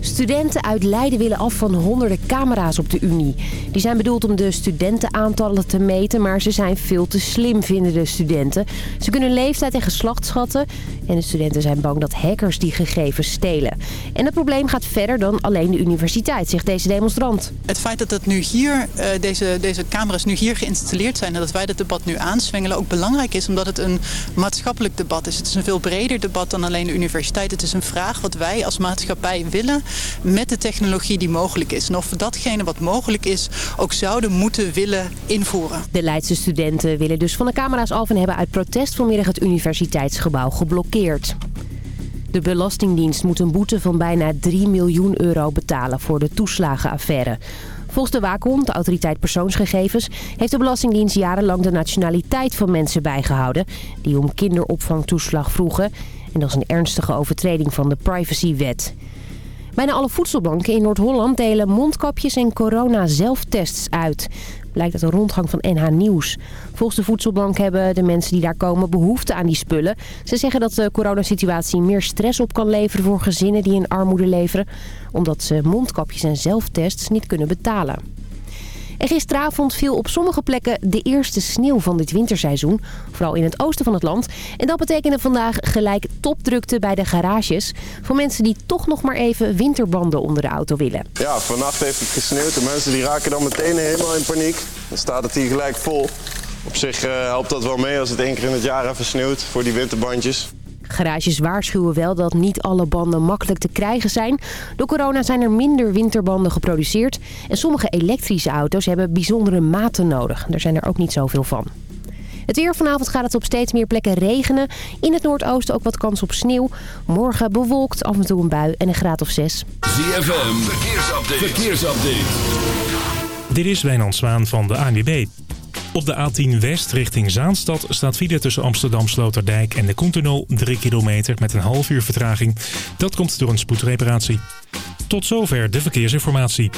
Studenten uit Leiden willen af van honderden camera's op de Unie. Die zijn bedoeld om de studentenaantallen te meten, maar ze zijn veel te slim, vinden de studenten. Ze kunnen leeftijd en geslacht schatten en de studenten zijn bang dat hackers die gegevens stelen. En het probleem gaat verder dan alleen de universiteit, zegt deze demonstrant. Het feit dat het nu hier, uh, deze, deze camera's nu hier geïnstalleerd zijn en dat wij dit debat nu aanswengelen ook belangrijk is omdat het een maatschappelijk debat is. Het is een veel breder debat dan alleen de universiteit. Het is een vraag wat wij als maatschappij willen met de technologie die mogelijk is. En of we datgene wat mogelijk is ook zouden moeten willen invoeren. De Leidse studenten willen dus van de camera's af en hebben uit protest vanmiddag het universiteitsgebouw geblokkeerd. De Belastingdienst moet een boete van bijna 3 miljoen euro betalen voor de toeslagenaffaire. Volgens de waakhond, de autoriteit persoonsgegevens, heeft de Belastingdienst jarenlang de nationaliteit van mensen bijgehouden die om kinderopvangtoeslag vroegen. En dat is een ernstige overtreding van de privacywet. Bijna alle voedselbanken in Noord-Holland delen mondkapjes en corona-zelftests uit. Blijkt uit een rondgang van NH Nieuws. Volgens de voedselbank hebben de mensen die daar komen behoefte aan die spullen. Ze zeggen dat de coronasituatie meer stress op kan leveren voor gezinnen die in armoede leveren. Omdat ze mondkapjes en zelftests niet kunnen betalen. En gisteravond viel op sommige plekken de eerste sneeuw van dit winterseizoen. Vooral in het oosten van het land. En dat betekende vandaag gelijk topdrukte bij de garages. Voor mensen die toch nog maar even winterbanden onder de auto willen. Ja, vannacht heeft het gesneeuwd. De mensen die raken dan meteen helemaal in paniek. Dan staat het hier gelijk vol. Op zich uh, helpt dat wel mee als het één keer in het jaar even sneeuwt voor die winterbandjes. Garages waarschuwen wel dat niet alle banden makkelijk te krijgen zijn. Door corona zijn er minder winterbanden geproduceerd. En sommige elektrische auto's hebben bijzondere maten nodig. Daar zijn er ook niet zoveel van. Het weer vanavond gaat het op steeds meer plekken regenen. In het noordoosten ook wat kans op sneeuw. Morgen bewolkt, af en toe een bui en een graad of zes. ZFM, verkeersupdate. verkeersupdate. Dit is Wijnand Zwaan van de ANWB. Op de A10 West richting Zaanstad staat file tussen Amsterdam Sloterdijk en de Koentunnel 3 kilometer met een half uur vertraging. Dat komt door een spoedreparatie. Tot zover de verkeersinformatie.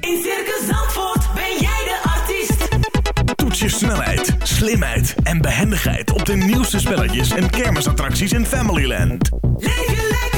In Circus Zandvoort ben jij de artiest. Toets je snelheid, slimheid en behendigheid op de nieuwste spelletjes en kermisattracties in Familyland. Leef lekker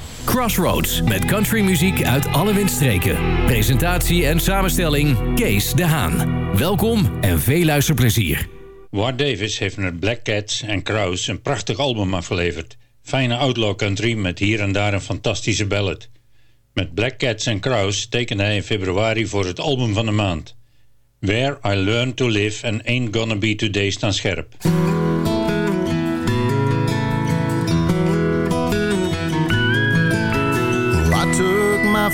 Crossroads met countrymuziek uit alle windstreken. Presentatie en samenstelling Kees de Haan. Welkom en veel luisterplezier. Ward Davis heeft met Black Cats en Kraus een prachtig album afgeleverd. Fijne outlaw country met hier en daar een fantastische ballad. Met Black Cats en Kraus tekende hij in februari voor het album van de maand. Where I Learned to Live and Ain't Gonna Be Today staan scherp.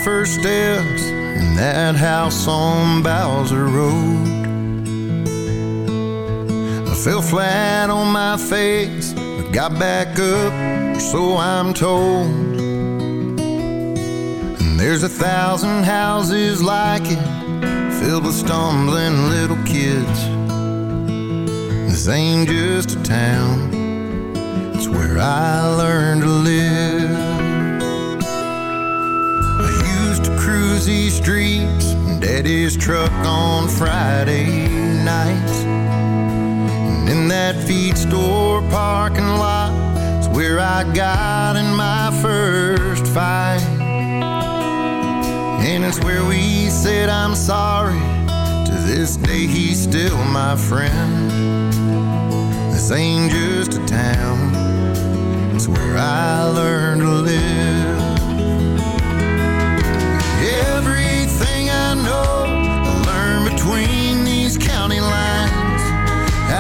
First steps in that house on Bowser Road. I fell flat on my face, but got back up, so I'm told. And there's a thousand houses like it, filled with stumbling little kids. This ain't just a town, it's where I learned to live. busy streets and daddy's truck on Friday nights. And in that feed store parking lot is where I got in my first fight. And it's where we said I'm sorry. To this day he's still my friend. This ain't just a town. It's where I learned to live.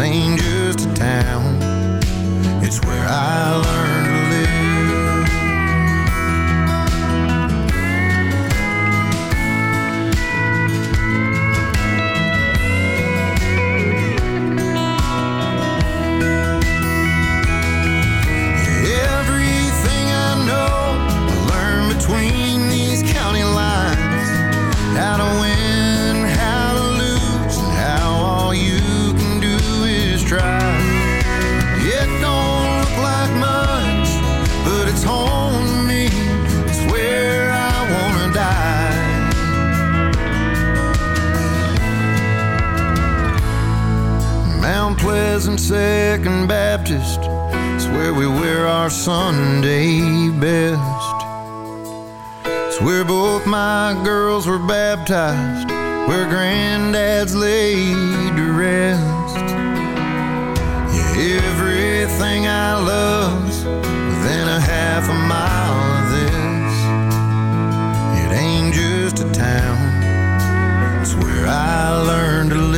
ain't just a town. It's where I learned Second Baptist. It's where we wear our Sunday best. It's where both my girls were baptized Where granddad's laid to rest. Yeah, everything I love's Within a half a mile of this. It ain't just a town. It's where I learned to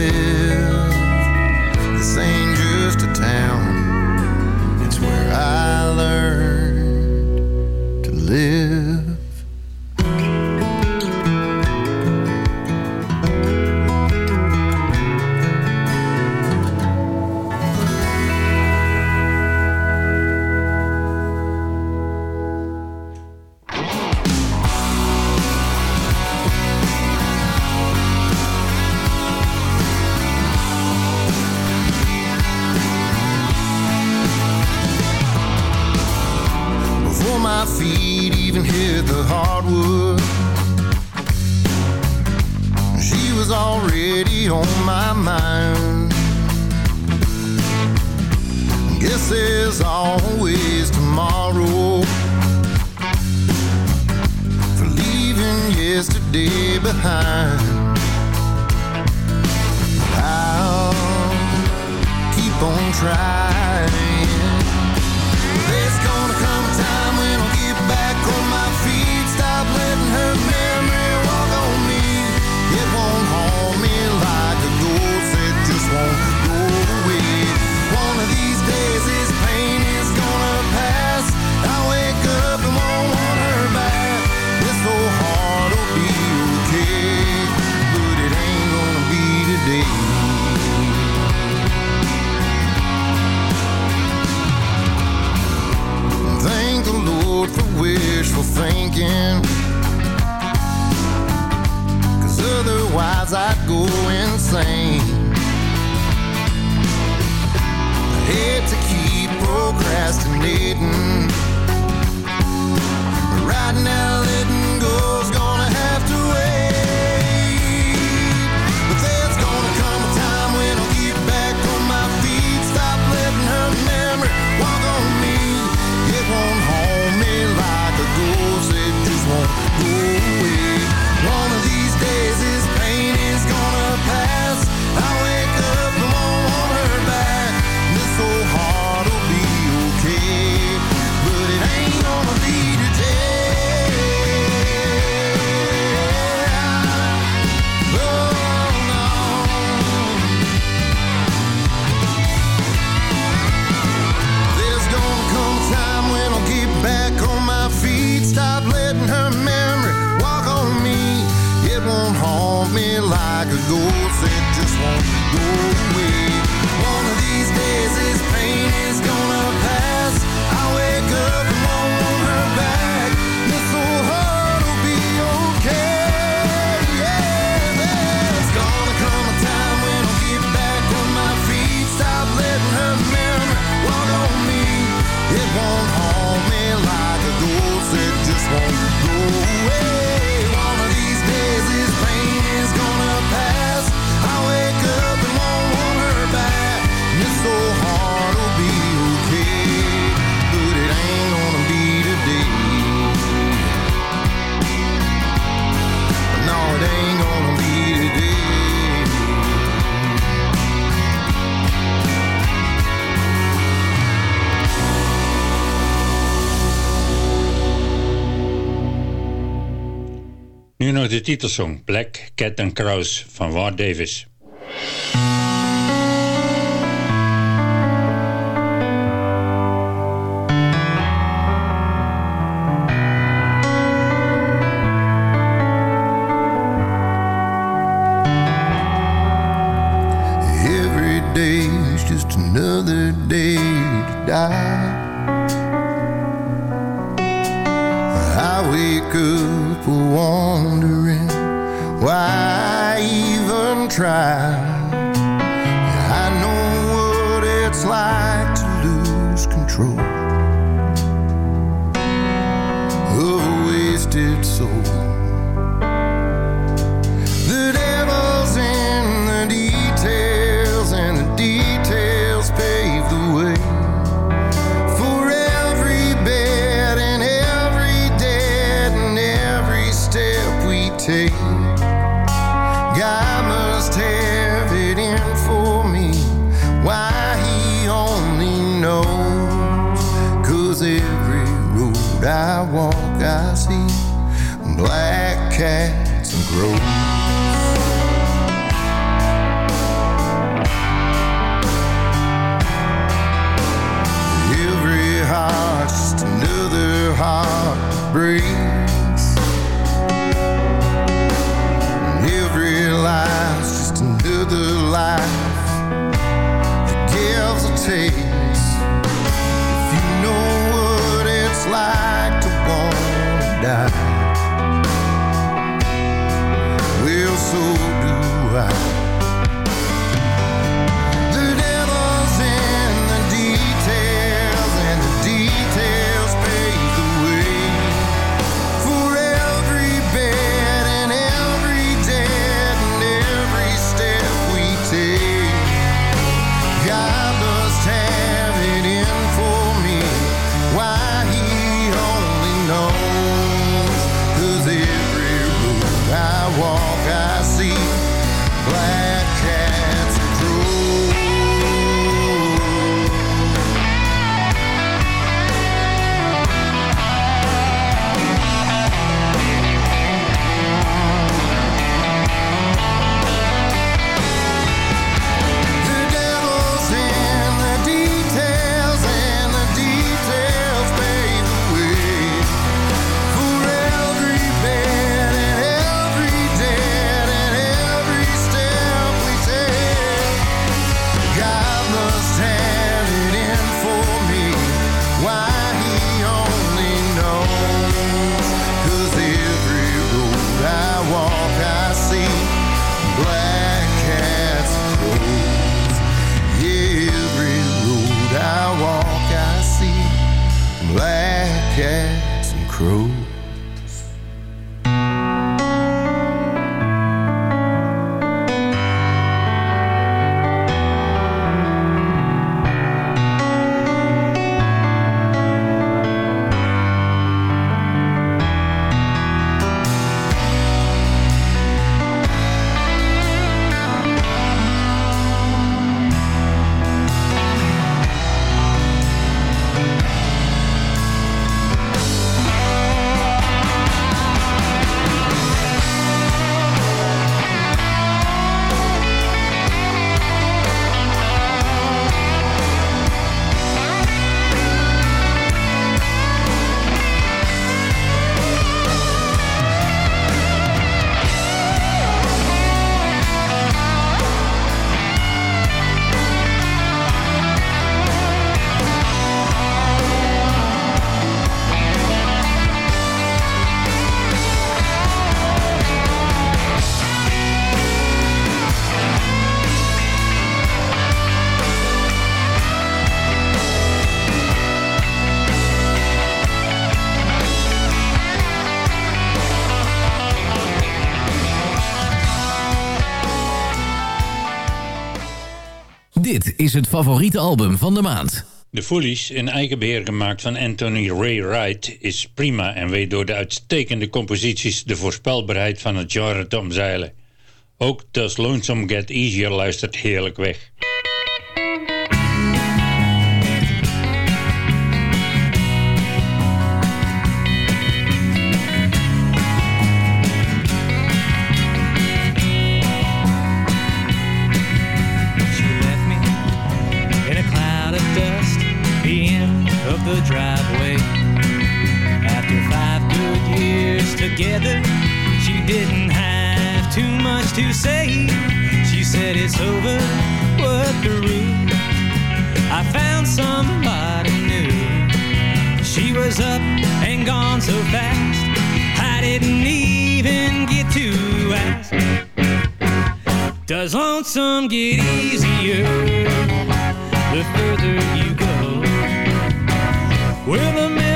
titelsong Black Cat and Crows van Ward Davis. wake up wondering Why even try? breathe. glad is het favoriete album van de maand. De Foolies, in eigen beheer gemaakt van Anthony Ray Wright, is prima en weet door de uitstekende composities de voorspelbaarheid van het genre te omzeilen. Ook Does Lonesome Get Easier luistert heerlijk weg. together. She didn't have too much to say. She said, It's over, what the root? I found somebody new. She was up and gone so fast, I didn't even get to ask. Does lonesome get easier the further you go? Will the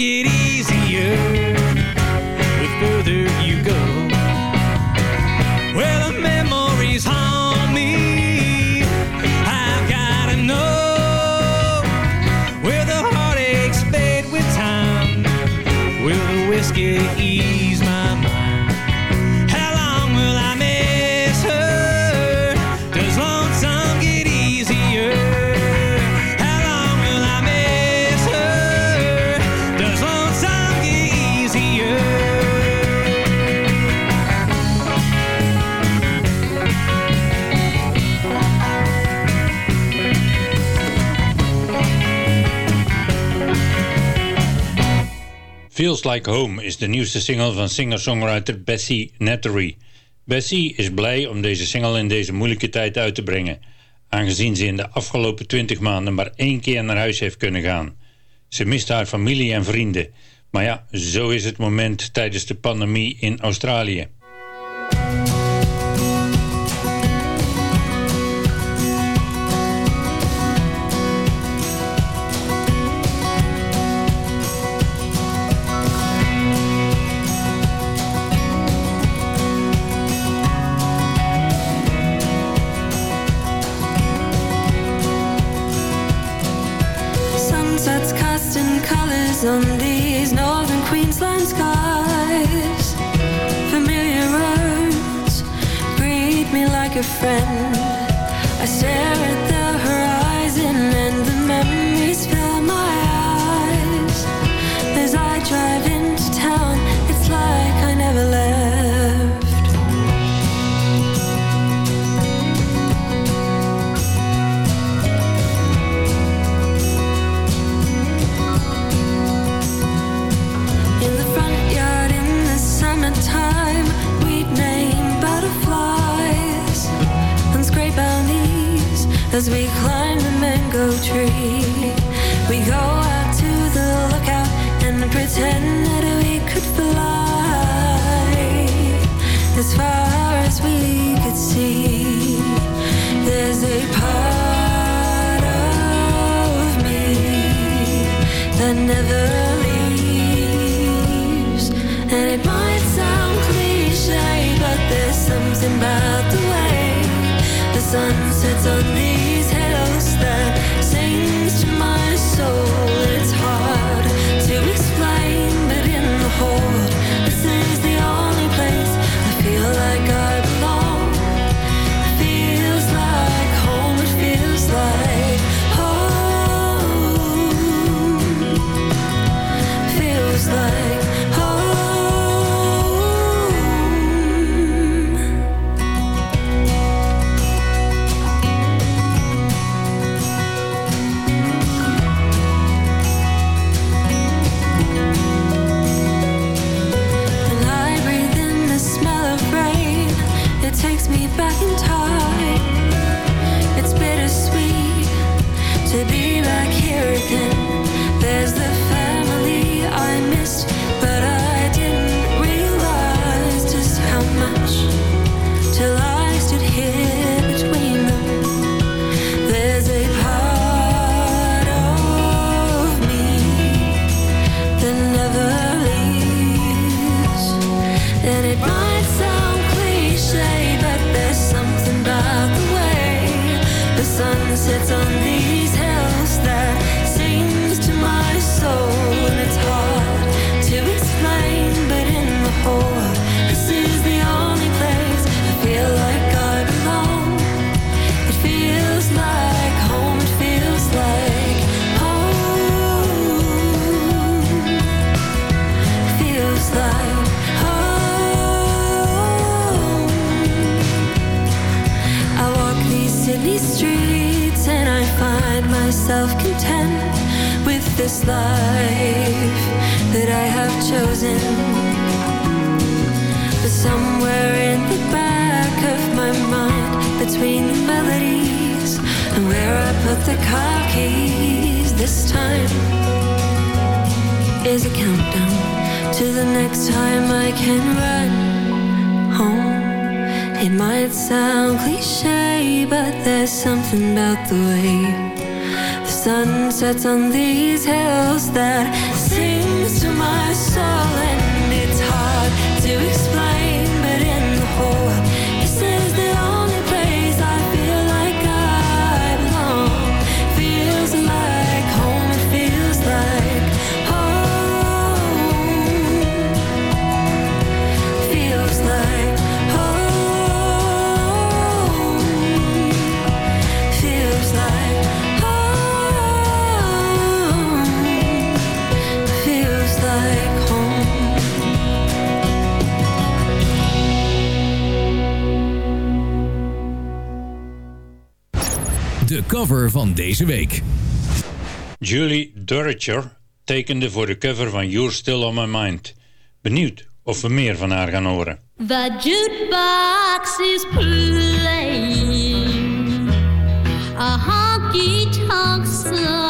get it Like Home is de nieuwste single van singer-songwriter Bessie Nattery. Bessie is blij om deze single in deze moeilijke tijd uit te brengen, aangezien ze in de afgelopen 20 maanden maar één keer naar huis heeft kunnen gaan. Ze mist haar familie en vrienden, maar ja, zo is het moment tijdens de pandemie in Australië. out the way. The sun sets on these hills that sings to my soul. cover van deze week. Julie Duricher tekende voor de cover van You're Still On My Mind. Benieuwd of we meer van haar gaan horen. The jukebox is playing a honky-tonk song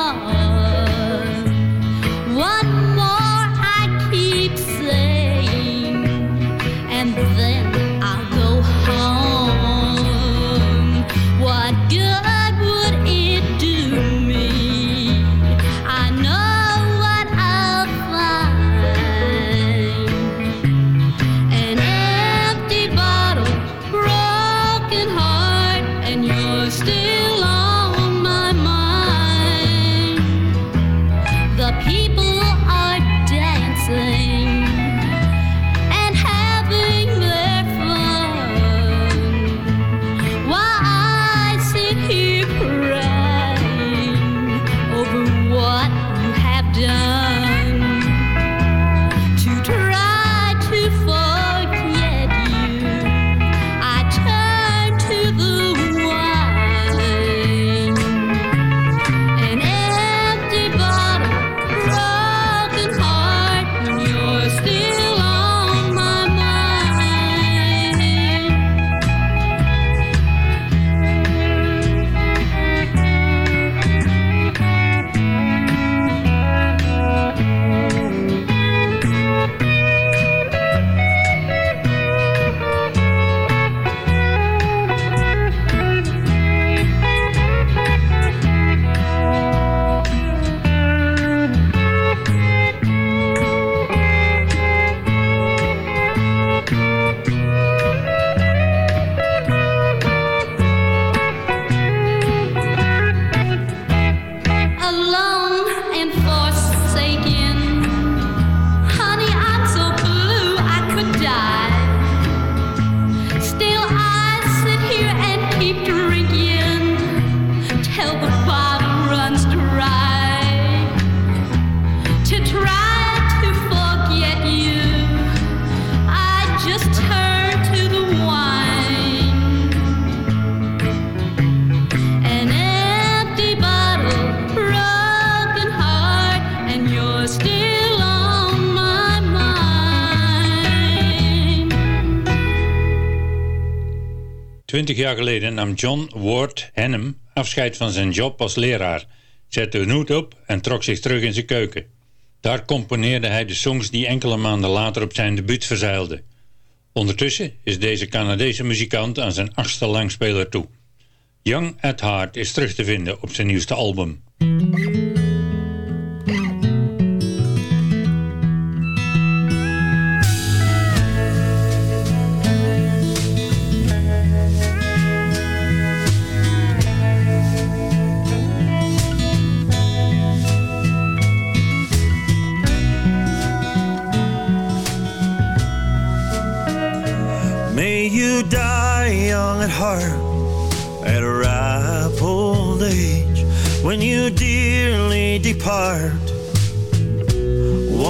20 jaar geleden nam John Ward Hannum afscheid van zijn job als leraar, zette een hoed op en trok zich terug in zijn keuken. Daar componeerde hij de songs die enkele maanden later op zijn debuut verzeilden. Ondertussen is deze Canadese muzikant aan zijn achtste langspeler toe. Young at Heart is terug te vinden op zijn nieuwste album. Heart at a ripe old age when you dearly depart.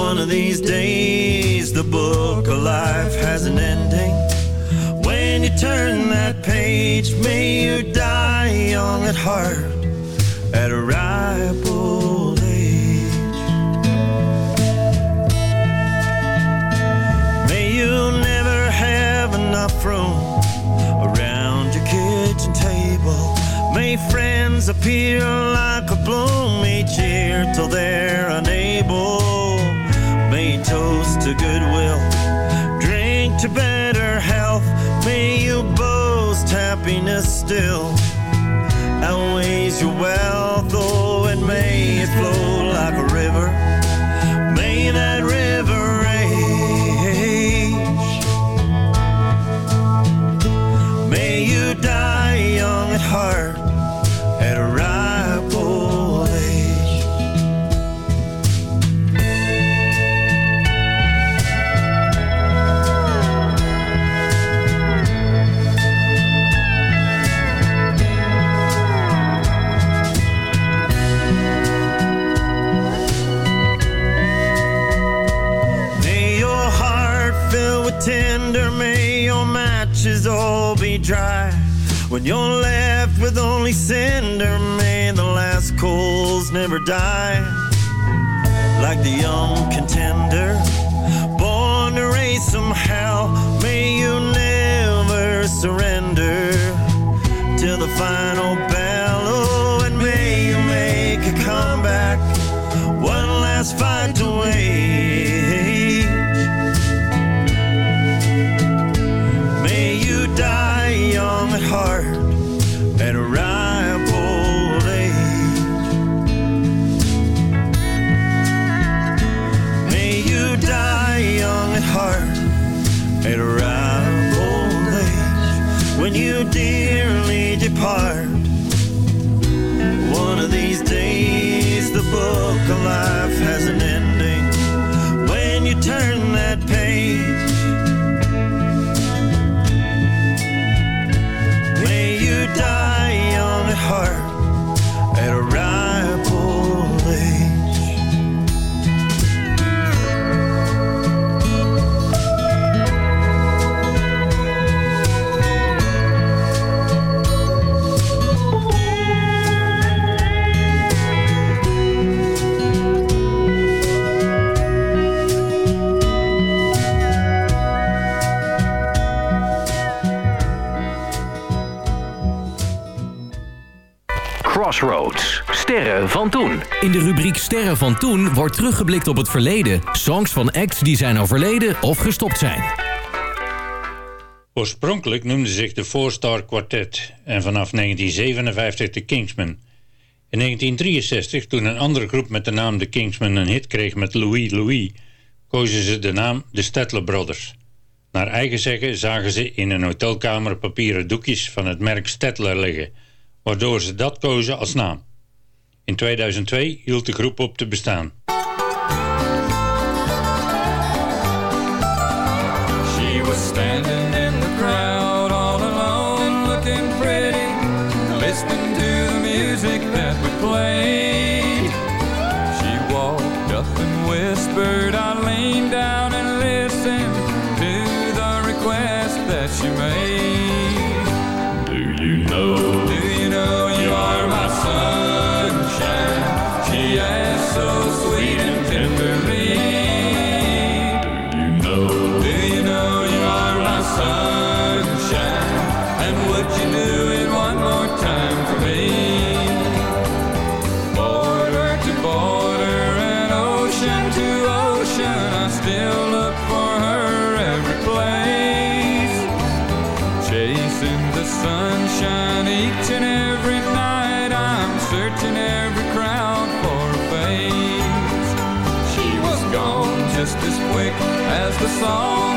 One of these days, the book of life has an ending. When you turn that page, may you die young at heart May friends appear like a bloom each year till they're unable. May toast to goodwill, drink to better health. May you boast happiness still outweighs your wealth. Tender, may your matches all be dry. When you're left with only cinder, may the last coals never die. Like the young contender, born to raise some hell, may you never surrender till the final bell. Oh, and may you make a comeback, one last fight to wage. At heart at a ripe old age. May you die young at heart at a ripe old age when you dearly depart. One of these days, the book of life Crossroads. Sterren van toen. In de rubriek Sterren van toen wordt teruggeblikt op het verleden. Songs van acts die zijn overleden of gestopt zijn. Oorspronkelijk noemde zich de Four Star Quartet en vanaf 1957 de Kingsmen. In 1963, toen een andere groep met de naam de Kingsmen een hit kreeg met Louis Louis, kozen ze de naam de Stettler Brothers. Naar eigen zeggen zagen ze in een hotelkamer papieren doekjes van het merk Stettler liggen, waardoor ze dat kozen als naam. In 2002 hield de groep op te bestaan. She was standing in the crowd all alone, looking pretty, listening to the music that we played. She walked up and whispered, song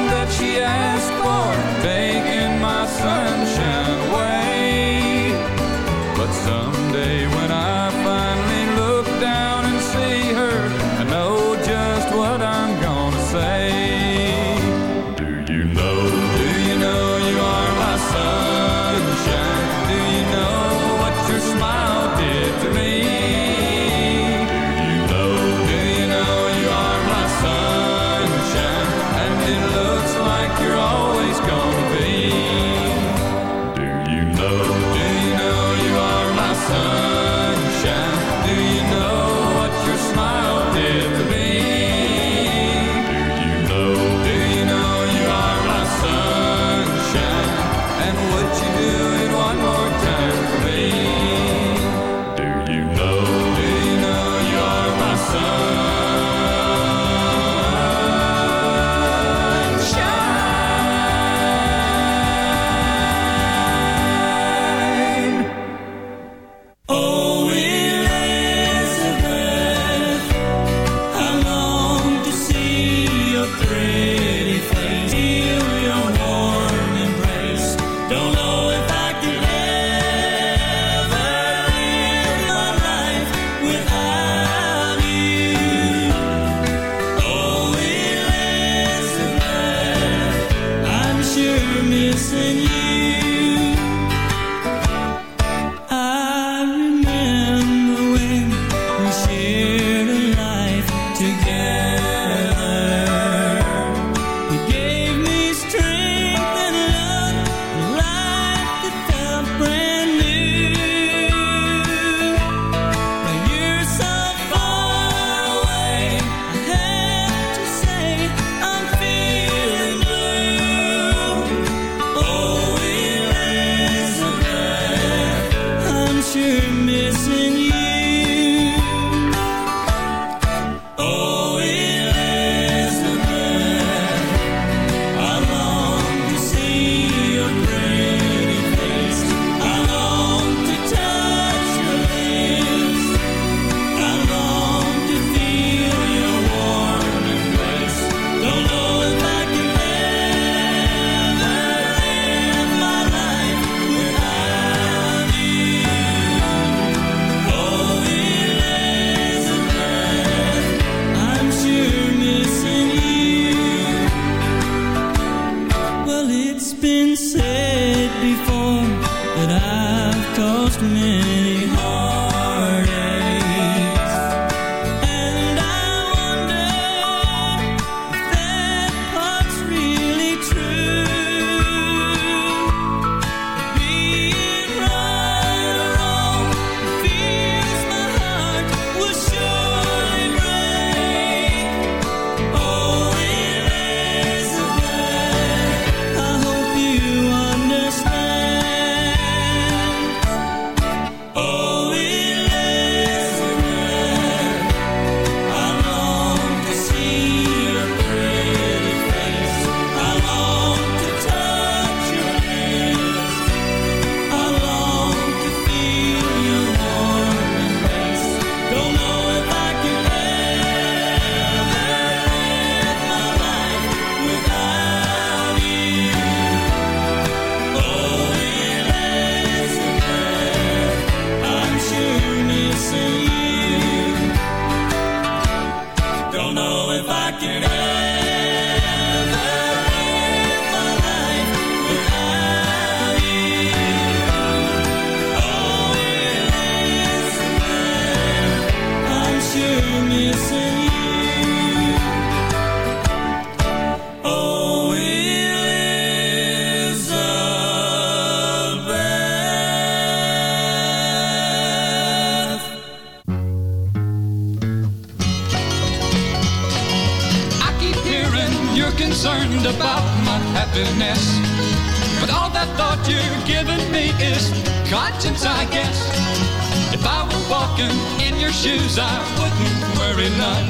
shoes, I wouldn't worry none.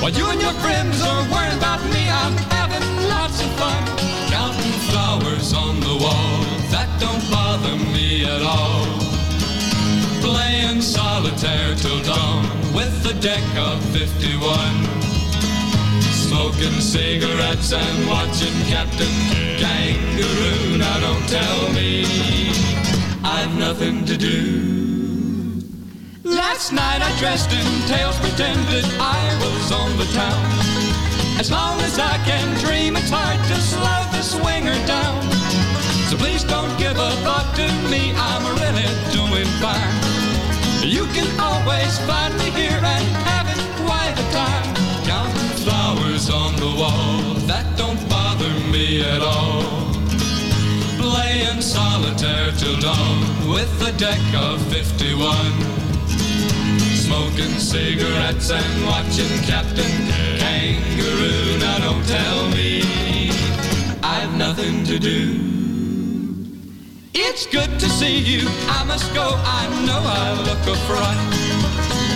While you and your friends are worrying about me, I'm having lots of fun. Counting flowers on the wall, that don't bother me at all. Playing solitaire till dawn with a deck of 51. Smoking cigarettes and watching Captain Kangaroo. Now don't tell me I've nothing to do. Last night I dressed in tails, pretended I was on the town. As long as I can dream, it's hard to slow the swinger down. So please don't give a thought to me, I'm really doing fine. You can always find me here and having quite a time. Counting flowers on the wall, that don't bother me at all. Playing solitaire till dawn with a deck of 51. Smoking cigarettes and watching Captain Kangaroo. Now don't tell me I've nothing to do. It's good to see you. I must go. I know I look a fright.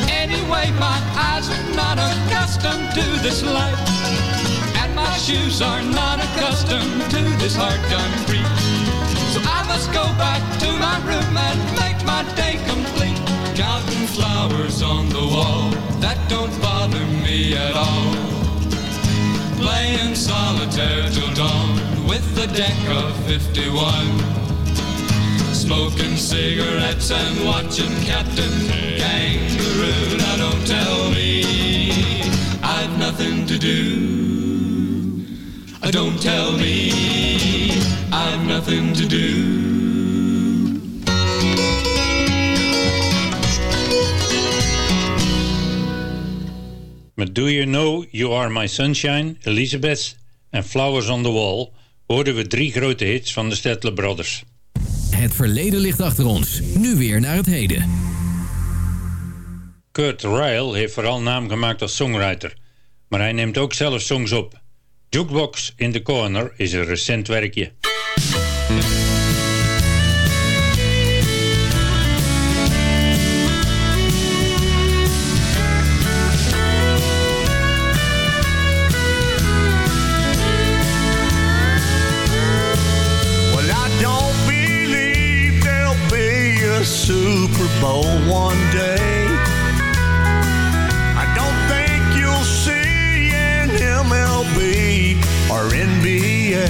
Anyway, my eyes are not accustomed to this light, And my shoes are not accustomed to this hard concrete. So I must go back to my room and make my day complete. On the wall, that don't bother me at all. Playing solitaire till dawn with a deck of 51. Smoking cigarettes and watching Captain Kangaroo. Now don't tell me I've nothing to do. Don't tell me I've nothing to do. Met Do You Know You Are My Sunshine, Elizabeth en Flowers on the Wall hoorden we drie grote hits van de Statler Brothers. Het verleden ligt achter ons. Nu weer naar het heden. Kurt Ryle heeft vooral naam gemaakt als songwriter, maar hij neemt ook zelf songs op. Jukebox in the Corner is een recent werkje. Bowl one day. I don't think you'll see an MLB or NBA.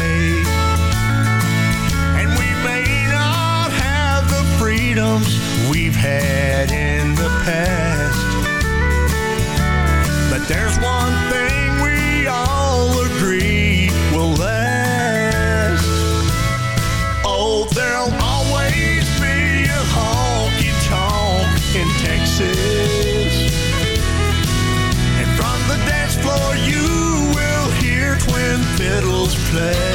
And we may not have the freedoms we've had play.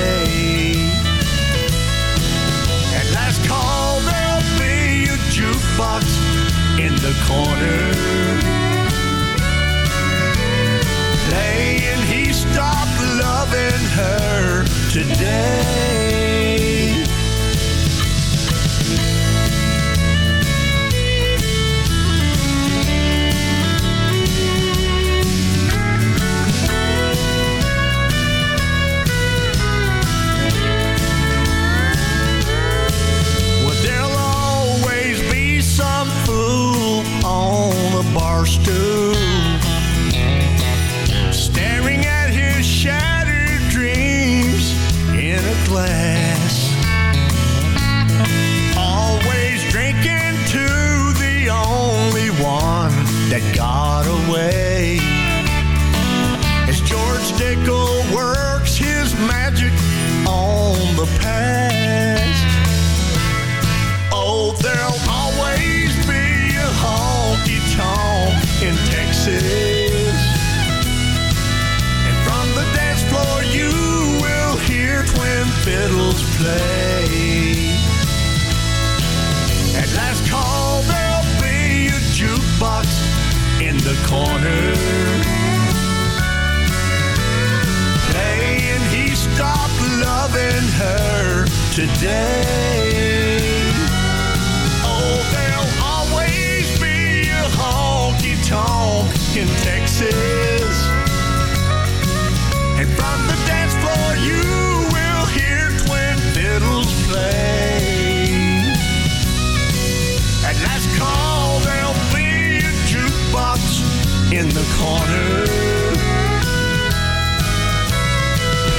In the corner.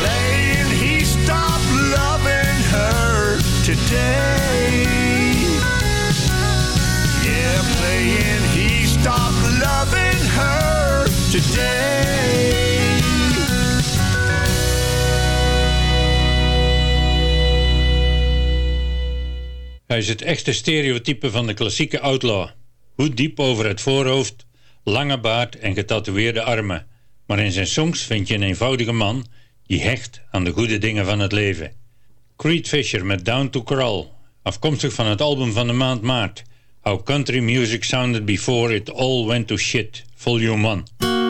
Playing He Stopped Loving Her Today. Yeah, playing He Stopped Loving Her Today. Hij is het echte stereotype van de klassieke outlaw. Hoed diep over het voorhoofd, lange baard en getatoeëerde armen. Maar in zijn songs vind je een eenvoudige man die hecht aan de goede dingen van het leven. Creed Fisher met Down to Crawl, afkomstig van het album van de maand maart. How Country Music Sounded Before It All Went to Shit, Volume 1.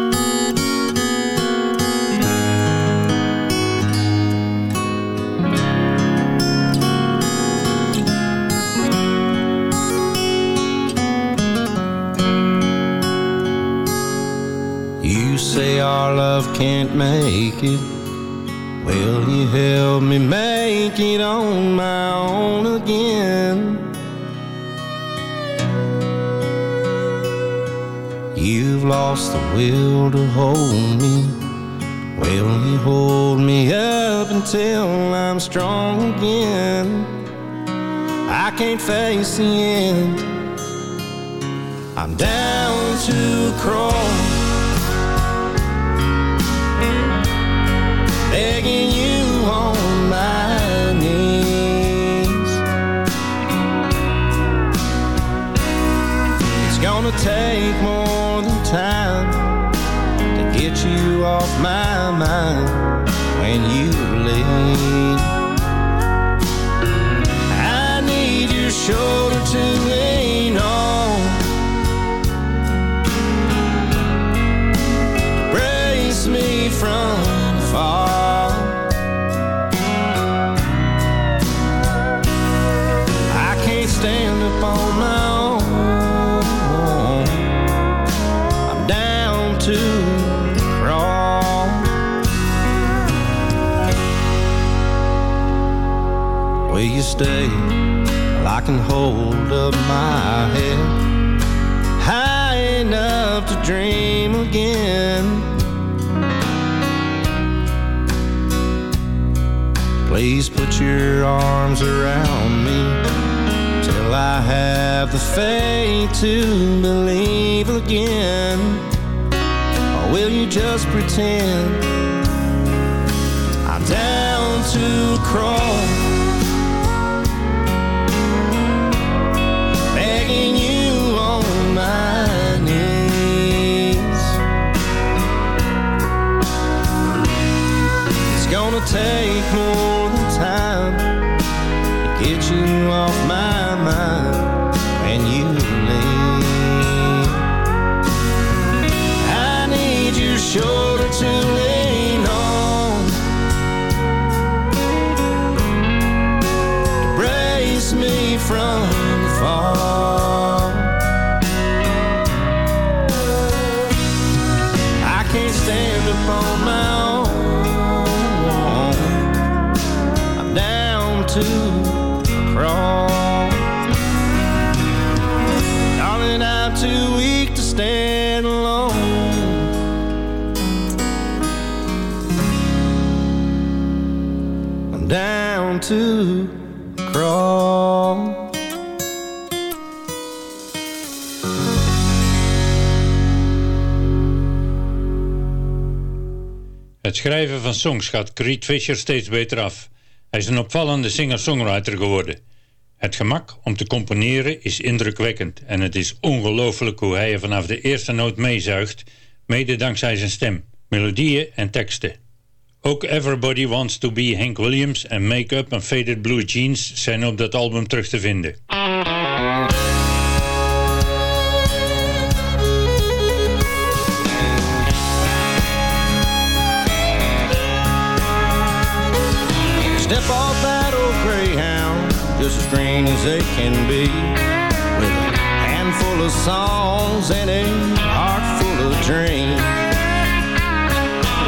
Say our love can't make it. Well, you help me make it on my own again. You've lost the will to hold me. Well, you hold me up until I'm strong again. I can't face the end. I'm down to crawl. Begging you on my knees. It's gonna take more than time to get you off my mind when you leave. I need your shoulder stay? Well, I can hold up my head high enough to dream again. Please put your arms around me till I have the faith to believe again. Or will you just pretend I'm down to crawl? Take more than time. To get you off too weak to stand alone. Down to crawl. Het schrijven van songs gaat Creed Fisher steeds beter af. Hij is een opvallende singer-songwriter geworden. Het gemak om te componeren is indrukwekkend en het is ongelooflijk hoe hij er vanaf de eerste noot meezuigt, mede dankzij zijn stem, melodieën en teksten. Ook Everybody Wants to Be Hank Williams en Make Up and Faded Blue Jeans zijn op dat album terug te vinden. Green as they can be. With a handful of songs and a heart full of dreams.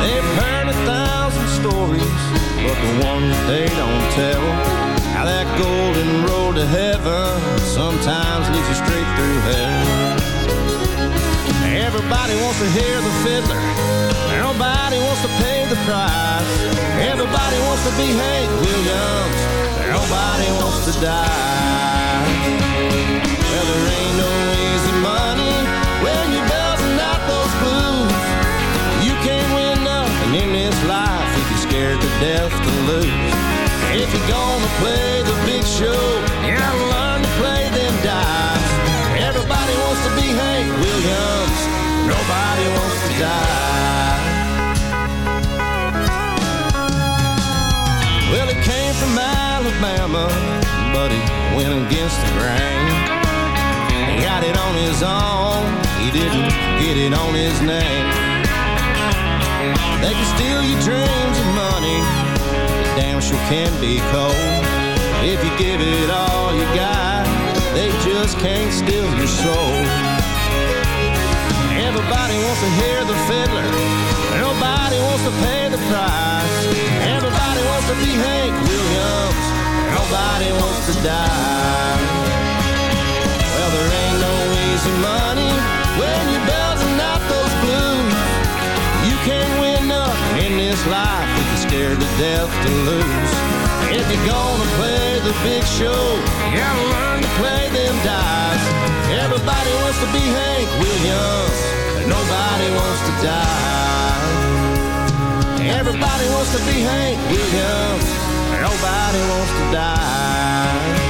They've heard a thousand stories, but the ones they don't tell. How that golden road to heaven sometimes leads you straight through hell. Everybody wants to hear the fiddler. Nobody wants to pay the price. Everybody wants to be Hank Williams. Nobody wants to die. Well, there ain't no easy money when you're belting out those blues. You can't win nothing in this life if you're scared to death to lose. If you're gonna play the big show, you Nobody wants to die. Well, he came from Alabama, but he went against the grain. He got it on his own, he didn't get it on his name. They can steal your dreams and money, they damn sure can be cold. If you give it all you got, they just can't steal your soul. Everybody wants to hear the fiddler. Nobody wants to pay the price. Everybody wants to be Hank Williams. Nobody wants to die. Well, there ain't no easy money when you're belting out those blues. You can't win nothing in this life if you're scared to death to lose. If you're gonna play the big show, you gotta learn to play them dice. Everybody wants to be Hank Williams, nobody wants to die. Everybody wants to be Hank Williams, nobody wants to die.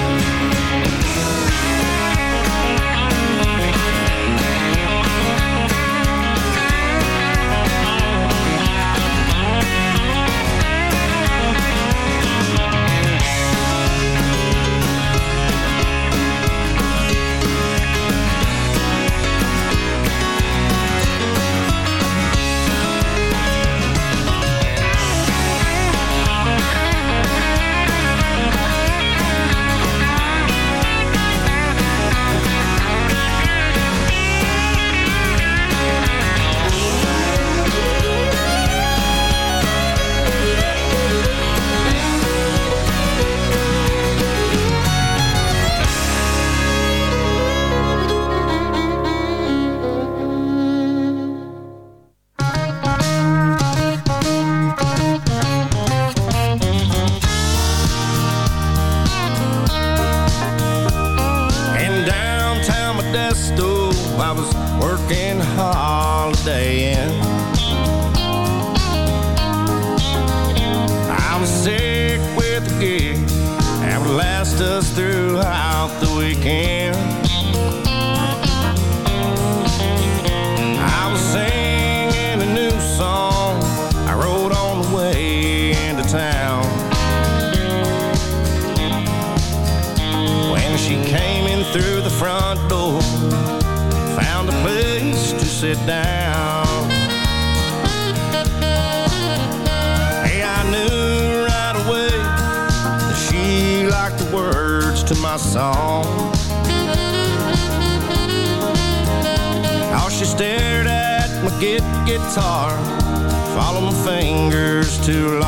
Fingers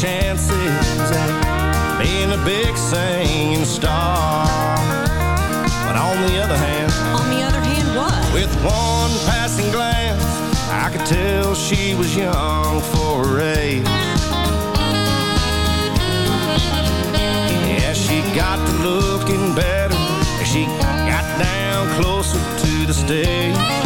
chances at being a big singing star. But on the other hand, on the other hand, what? With one passing glance, I could tell she was young for her age. Yeah, she got to looking better. She got down closer to the stage.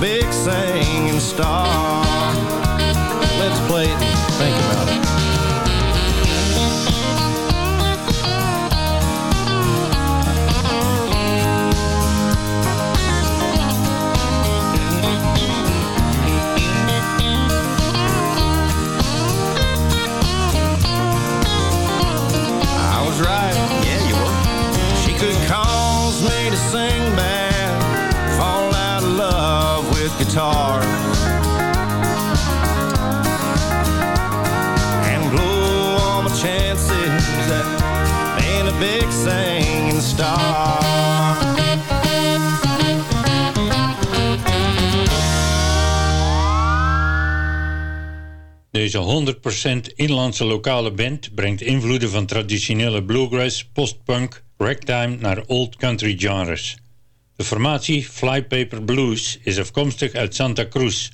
big singing star. Let's play it and think about. electric guitar And all my chances at being a big singing star Deze 100% inlandse lokale band brengt invloeden van traditionele bluegrass, postpunk, ragtime naar old country genres. De formatie Flypaper Blues is afkomstig uit Santa Cruz.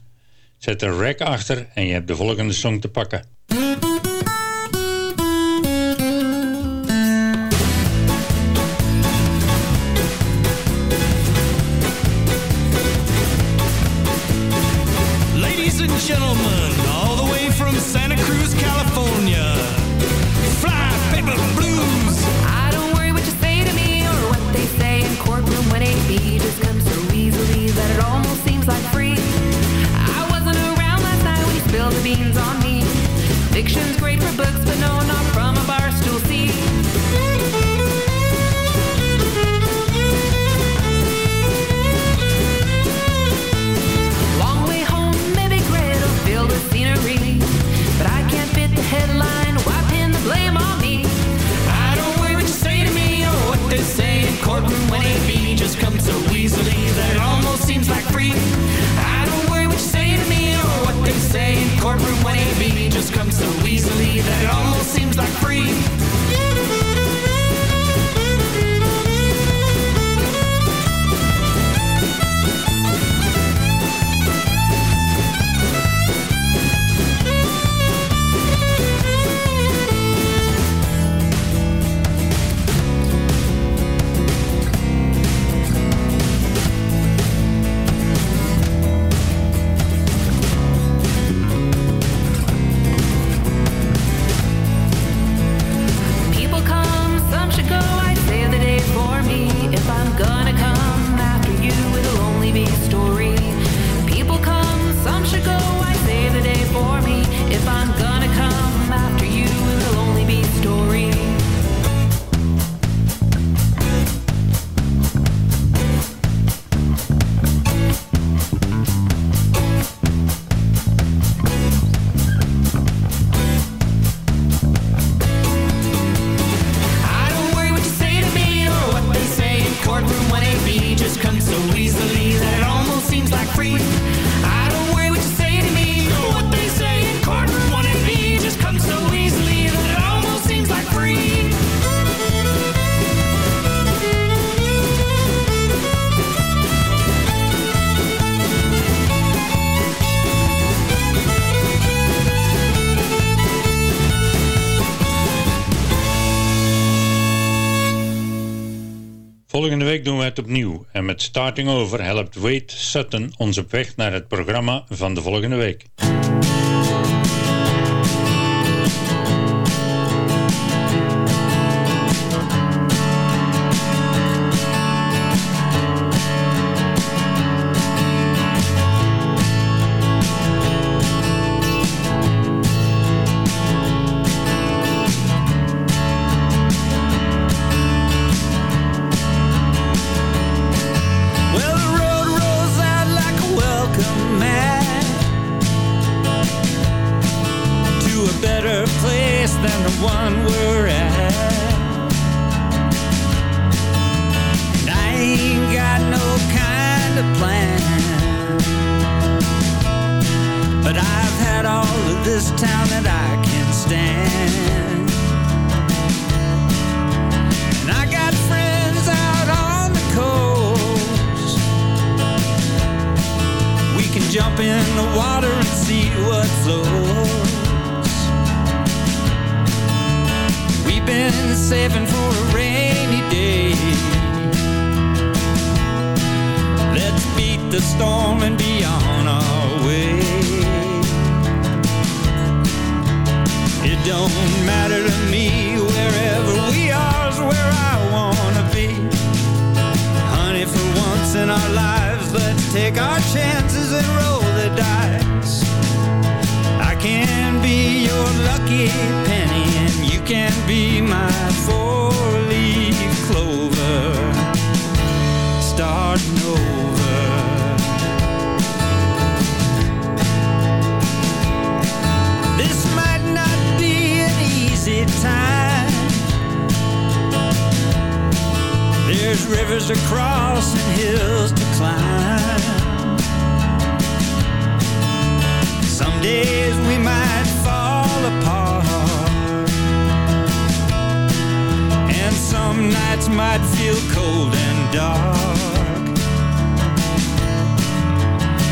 Zet een rack achter en je hebt de volgende song te pakken. Starting Over helpt Wade Sutton ons op weg naar het programma van de volgende week. Than the one we're at. And I ain't got no kind of plan. But I've had all of this town that I can stand. And I got friends out on the coast. We can jump in the water and see what floats. Been saving for a rainy day. Let's beat the storm and be on our way. It don't matter to me wherever we are's where I wanna be. Honey, for once in our lives, let's take our chances and roll the dice. Can be your lucky penny, and you can be my four-leaf clover. Starting over. This might not be an easy time. There's rivers to cross and hills to climb. Days we might fall apart. And some nights might feel cold and dark.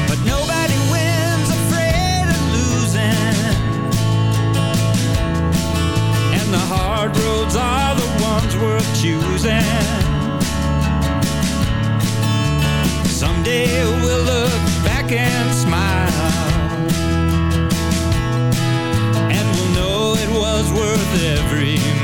But nobody wins afraid of losing. And the hard roads are the ones worth choosing. Every